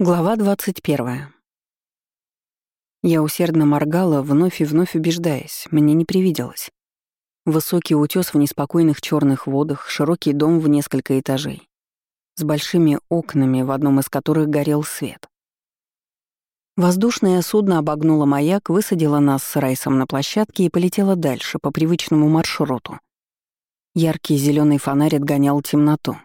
Глава 21. Я усердно моргала, вновь и вновь убеждаясь, мне не привиделось. Высокий утес в неспокойных черных водах, широкий дом в несколько этажей, с большими окнами, в одном из которых горел свет. Воздушное судно обогнуло маяк, высадило нас с Райсом на площадке и полетело дальше, по привычному маршруту. Яркий зеленый фонарь отгонял темноту,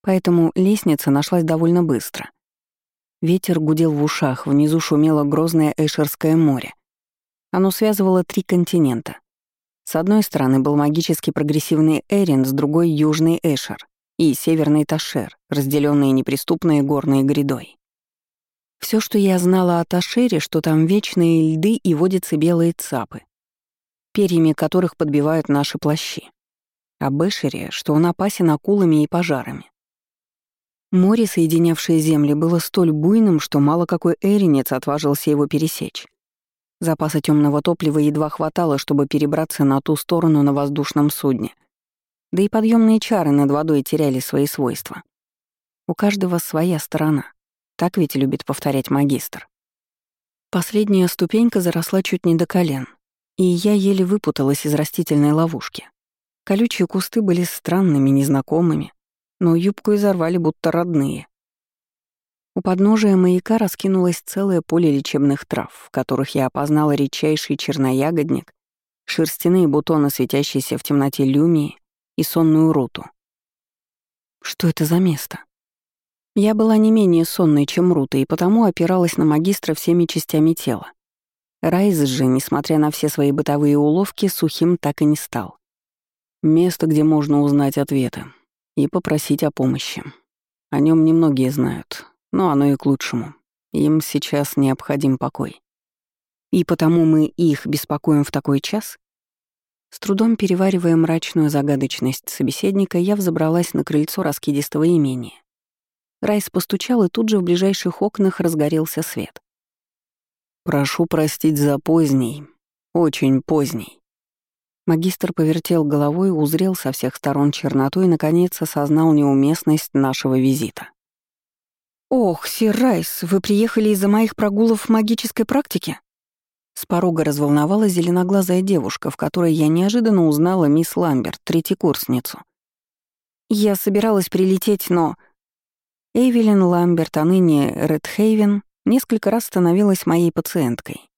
поэтому лестница нашлась довольно быстро — Ветер гудел в ушах, внизу шумело грозное Эшерское море. Оно связывало три континента. С одной стороны был магически прогрессивный Эрин, с другой — Южный Эшер и Северный Ташер, разделенные неприступной горной грядой. Все, что я знала о Ташере, что там вечные льды и водятся белые цапы, перьями которых подбивают наши плащи. Об Эшере, что он опасен акулами и пожарами. Море, соединявшее земли, было столь буйным, что мало какой эринец отважился его пересечь. Запаса темного топлива едва хватало, чтобы перебраться на ту сторону на воздушном судне. Да и подъемные чары над водой теряли свои свойства. У каждого своя сторона. Так ведь любит повторять магистр. Последняя ступенька заросла чуть не до колен, и я еле выпуталась из растительной ловушки. Колючие кусты были странными, незнакомыми, но юбку изорвали будто родные. У подножия маяка раскинулось целое поле лечебных трав, в которых я опознала редчайший черноягодник, шерстяные бутоны, светящиеся в темноте люмии и сонную руту. Что это за место? Я была не менее сонной, чем Рута, и потому опиралась на магистра всеми частями тела. Райз же, несмотря на все свои бытовые уловки, сухим так и не стал. Место, где можно узнать ответы, и попросить о помощи. О нем немногие знают, но оно и к лучшему. Им сейчас необходим покой. И потому мы их беспокоим в такой час? С трудом переваривая мрачную загадочность собеседника, я взобралась на крыльцо раскидистого имения. Райс постучал, и тут же в ближайших окнах разгорелся свет. «Прошу простить за поздний, очень поздний. Магистр повертел головой, узрел со всех сторон черноту и, наконец, осознал неуместность нашего визита. «Ох, сир Райс, вы приехали из-за моих прогулов в магической практике?» С порога разволновалась зеленоглазая девушка, в которой я неожиданно узнала мисс Ламберт, третьекурсницу. «Я собиралась прилететь, но...» Эйвелин Ламберт, а ныне Редхейвен, несколько раз становилась моей пациенткой.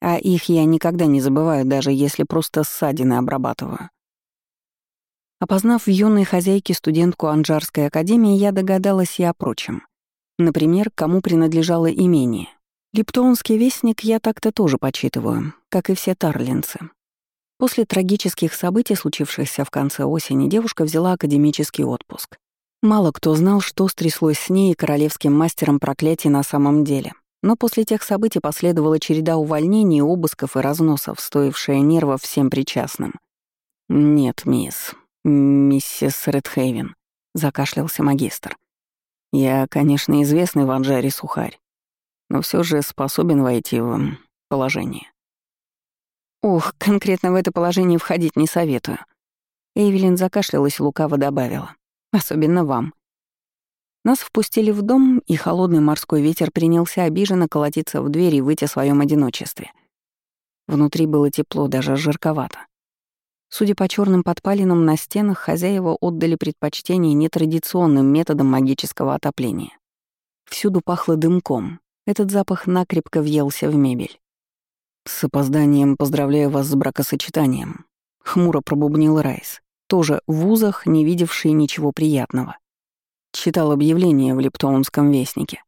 А их я никогда не забываю, даже если просто ссадины обрабатываю. Опознав в юной хозяйке студентку Анжарской академии, я догадалась и о прочем. Например, кому принадлежало имение. Липтонский вестник я так-то тоже почитываю, как и все тарлинцы. После трагических событий, случившихся в конце осени, девушка взяла академический отпуск. Мало кто знал, что стряслось с ней и королевским мастером проклятий на самом деле — но после тех событий последовала череда увольнений, обысков и разносов, стоившая нервов всем причастным. «Нет, мисс, миссис Редхейвен», — закашлялся магистр. «Я, конечно, известный в Анжаре сухарь, но все же способен войти в положение». «Ух, конкретно в это положение входить не советую». Эйвелин закашлялась и лукаво добавила. «Особенно вам. Нас впустили в дом, и холодный морской ветер принялся обиженно колотиться в дверь и выйти о своем одиночестве. Внутри было тепло, даже жарковато. Судя по черным подпалинам на стенах, хозяева отдали предпочтение нетрадиционным методам магического отопления. Всюду пахло дымком. Этот запах накрепко въелся в мебель. «С опозданием поздравляю вас с бракосочетанием», — хмуро пробубнил Райс, тоже в вузах, не видевший ничего приятного. Читал объявление в Липтоунском вестнике.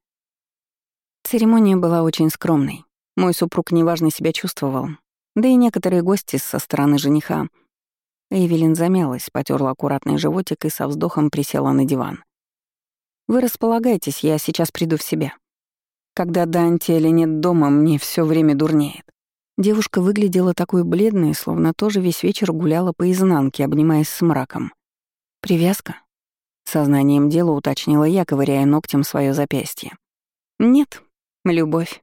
Церемония была очень скромной. Мой супруг неважно себя чувствовал. Да и некоторые гости со стороны жениха. Эвелин замялась, потерла аккуратный животик и со вздохом присела на диван. «Вы располагайтесь, я сейчас приду в себя. Когда Дантиэля нет дома, мне все время дурнеет». Девушка выглядела такой бледной, словно тоже весь вечер гуляла по изнанке, обнимаясь с мраком. «Привязка?» Сознанием дела уточнила я, ковыряя ногтем свое запястье. «Нет, любовь».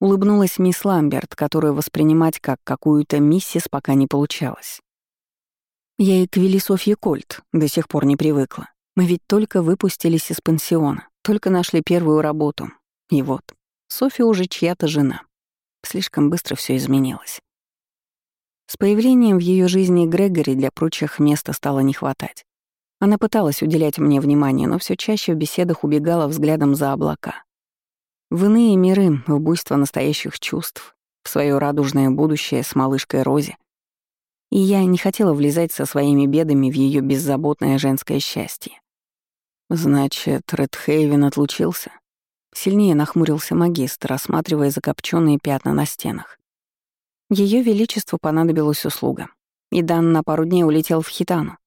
Улыбнулась мисс Ламберт, которую воспринимать как какую-то миссис пока не получалось. Я и к Велисофье Кольт до сих пор не привыкла. Мы ведь только выпустились из пансиона, Только нашли первую работу. И вот, Софья уже чья-то жена. Слишком быстро все изменилось. С появлением в ее жизни Грегори для прочих места стало не хватать. Она пыталась уделять мне внимание, но все чаще в беседах убегала взглядом за облака. В иные миры, в буйство настоящих чувств, в свое радужное будущее с малышкой Рози. И я не хотела влезать со своими бедами в ее беззаботное женское счастье. Значит, Редхейвен отлучился? Сильнее нахмурился магистр, осматривая закопченные пятна на стенах. Ее Величеству понадобилась услуга, и Дан на пару дней улетел в Хитану.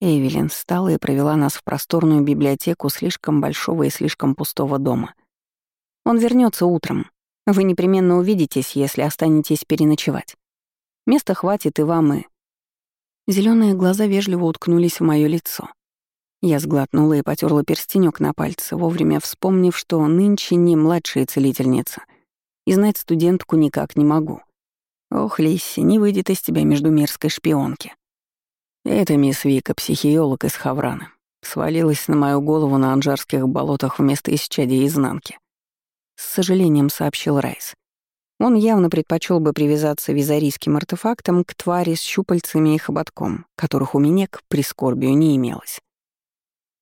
Эвелин встала и провела нас в просторную библиотеку слишком большого и слишком пустого дома. Он вернется утром. Вы непременно увидитесь, если останетесь переночевать. Места хватит и вам, и... Зеленые глаза вежливо уткнулись в мое лицо. Я сглотнула и потерла перстенек на пальце, вовремя вспомнив, что нынче не младшая целительница, и знать студентку никак не могу. Ох, Лисси, не выйдет из тебя междумирской шпионки. Это мисс Вика, психиолог из Хаврана. Свалилась на мою голову на анжарских болотах вместо исчадия изнанки. С сожалением сообщил Райс. Он явно предпочел бы привязаться визарийским артефактом к твари с щупальцами и хоботком, которых у меня к прискорбию не имелось.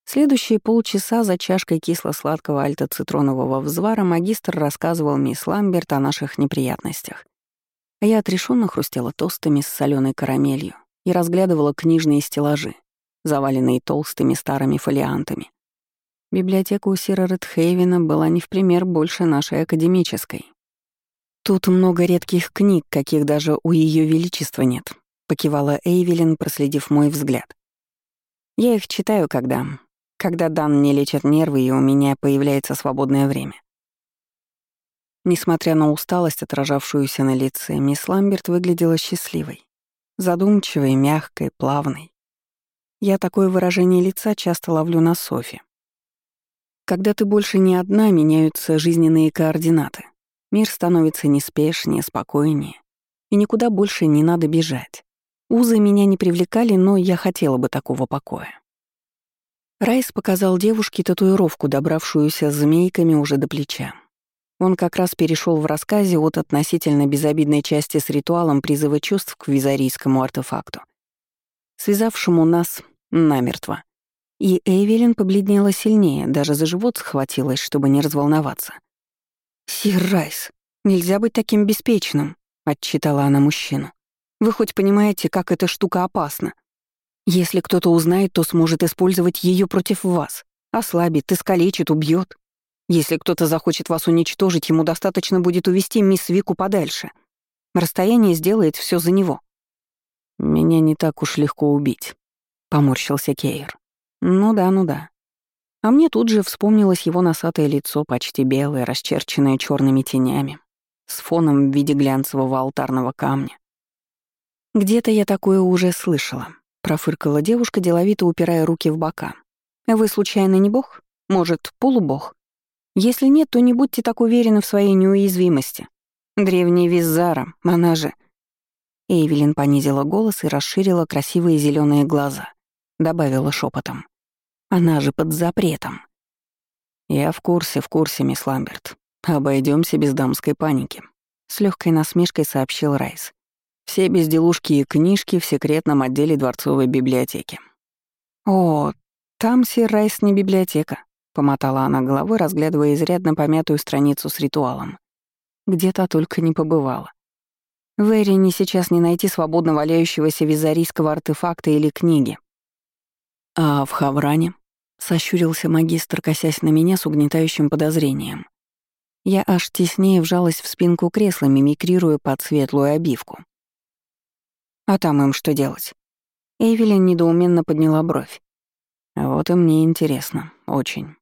Следующие полчаса за чашкой кисло-сладкого альто-цитронового взвара магистр рассказывал мисс Ламберт о наших неприятностях. А я отрешенно хрустела тостами с соленой карамелью и разглядывала книжные стеллажи, заваленные толстыми старыми фолиантами. Библиотека у Сира Редхейвена была не в пример больше нашей академической. «Тут много редких книг, каких даже у Ее Величества нет», — покивала Эйвелин, проследив мой взгляд. «Я их читаю, когда когда Дан не лечит нервы, и у меня появляется свободное время. Несмотря на усталость, отражавшуюся на лице, мисс Ламберт выглядела счастливой, задумчивой, мягкой, плавной. Я такое выражение лица часто ловлю на Софи. Когда ты больше не одна, меняются жизненные координаты. Мир становится неспешнее, спокойнее, и никуда больше не надо бежать. Узы меня не привлекали, но я хотела бы такого покоя. Райс показал девушке татуировку, добравшуюся змейками уже до плеча. Он как раз перешел в рассказе от относительно безобидной части с ритуалом призыва чувств к визарийскому артефакту, связавшему нас намертво. И Эвелин побледнела сильнее, даже за живот схватилась, чтобы не разволноваться. «Сир Райс, нельзя быть таким беспечным», — отчитала она мужчину. «Вы хоть понимаете, как эта штука опасна?» Если кто-то узнает, то сможет использовать ее против вас. Ослабит, искалечит, убьет. Если кто-то захочет вас уничтожить, ему достаточно будет увести мисс Вику подальше. Расстояние сделает все за него. «Меня не так уж легко убить», — поморщился Кейр. «Ну да, ну да». А мне тут же вспомнилось его носатое лицо, почти белое, расчерченное черными тенями, с фоном в виде глянцевого алтарного камня. Где-то я такое уже слышала. Профыркала девушка, деловито упирая руки в бока. «Вы случайно не бог? Может, полубог? Если нет, то не будьте так уверены в своей неуязвимости. Древняя Визара, она же...» Эйвелин понизила голос и расширила красивые зеленые глаза. Добавила шепотом. «Она же под запретом». «Я в курсе, в курсе, мисс Ламберт. Обойдемся без дамской паники», — с легкой насмешкой сообщил Райс. Все безделушки и книжки в секретном отделе дворцовой библиотеки. «О, там сир Райс не библиотека», — помотала она головой, разглядывая изрядно помятую страницу с ритуалом. Где-то только не побывала. В Эрине сейчас не найти свободно валяющегося визарийского артефакта или книги. А в Хавране сощурился магистр, косясь на меня с угнетающим подозрением. Я аж теснее вжалась в спинку кресла, мимикрируя под светлую обивку. А там им что делать? Эвелин недоуменно подняла бровь. Вот и мне интересно, очень.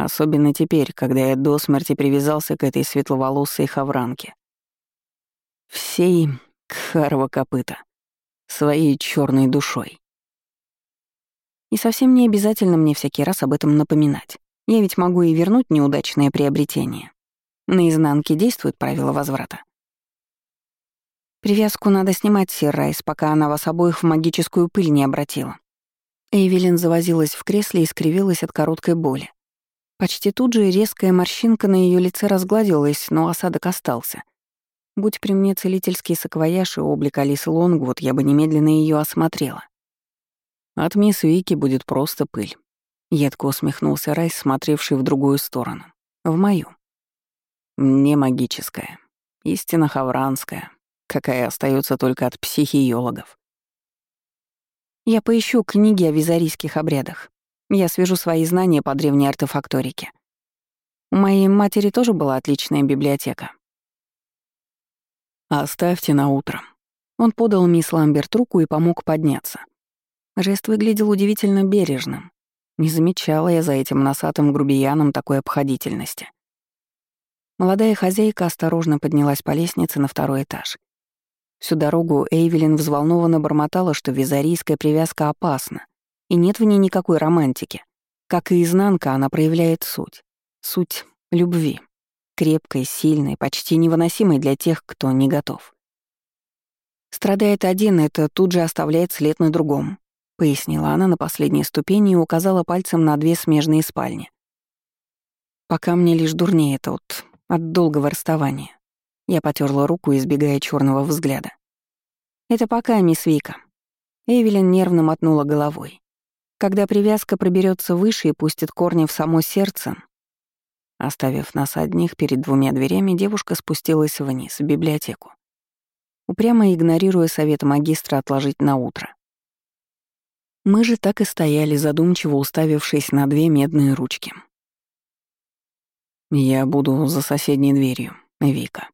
Особенно теперь, когда я до смерти привязался к этой светловолосой хавранке. Всей кхарова копыта. Своей черной душой. И совсем не обязательно мне всякий раз об этом напоминать. Я ведь могу и вернуть неудачное приобретение. На изнанке действует правило возврата. Привязку надо снимать, сир Райс, пока она вас обоих в магическую пыль не обратила. Эйвелин завозилась в кресле и скривилась от короткой боли. Почти тут же резкая морщинка на ее лице разгладилась, но осадок остался. Будь при мне целительский саквояж и облик Алисы Лонгвуд, я бы немедленно ее осмотрела. От мисс Вики будет просто пыль. Едко усмехнулся Райс, смотревший в другую сторону. В мою. Не магическая. Истинно хавранская, какая остается только от психиологов. Я поищу книги о визарийских обрядах. Я свяжу свои знания по древней артефакторике. У моей матери тоже была отличная библиотека. «Оставьте на утро». Он подал мисс Ламберт руку и помог подняться. Жест выглядел удивительно бережным. Не замечала я за этим носатым грубияном такой обходительности. Молодая хозяйка осторожно поднялась по лестнице на второй этаж. Всю дорогу Эйвелин взволнованно бормотала, что визарийская привязка опасна, и нет в ней никакой романтики. Как и изнанка, она проявляет суть. Суть любви. Крепкой, сильной, почти невыносимой для тех, кто не готов. Страдает один, это тут же оставляет след на другом, пояснила она на последней ступени и указала пальцем на две смежные спальни. Пока мне лишь дурнее от, от долгого расставания. Я потерла руку, избегая черного взгляда. «Это пока, мисс Вика». Эвелин нервно мотнула головой. Когда привязка проберется выше и пустит корни в само сердце... Оставив нас одних перед двумя дверями, девушка спустилась вниз, в библиотеку. Упрямо игнорируя совет магистра отложить на утро. Мы же так и стояли, задумчиво уставившись на две медные ручки. «Я буду за соседней дверью, Вика»,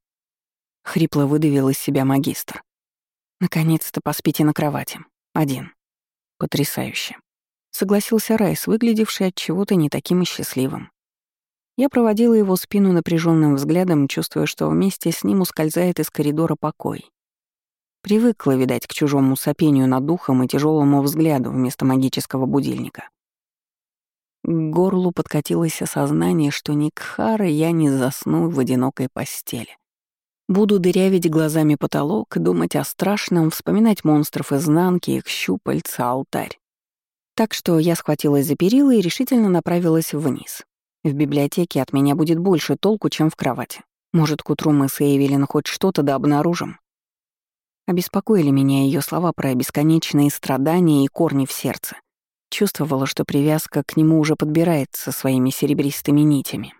Хрипло выдавил из себя магистр. Наконец-то поспите на кровати. Один. Потрясающе. Согласился Райс, выглядевший от чего-то не таким счастливым. Я проводила его спину напряженным взглядом, чувствуя, что вместе с ним ускользает из коридора покой. Привыкла, видать, к чужому сопению над духом и тяжелому взгляду вместо магического будильника. К горлу подкатилось осознание, что ни к Хара я не засну в одинокой постели. Буду дырявить глазами потолок, думать о страшном, вспоминать монстров изнанки, их щупальца, алтарь. Так что я схватилась за перила и решительно направилась вниз. В библиотеке от меня будет больше толку, чем в кровати. Может, к утру мы с Эйвелин хоть что-то да обнаружим. Обеспокоили меня ее слова про бесконечные страдания и корни в сердце. Чувствовала, что привязка к нему уже подбирается своими серебристыми нитями.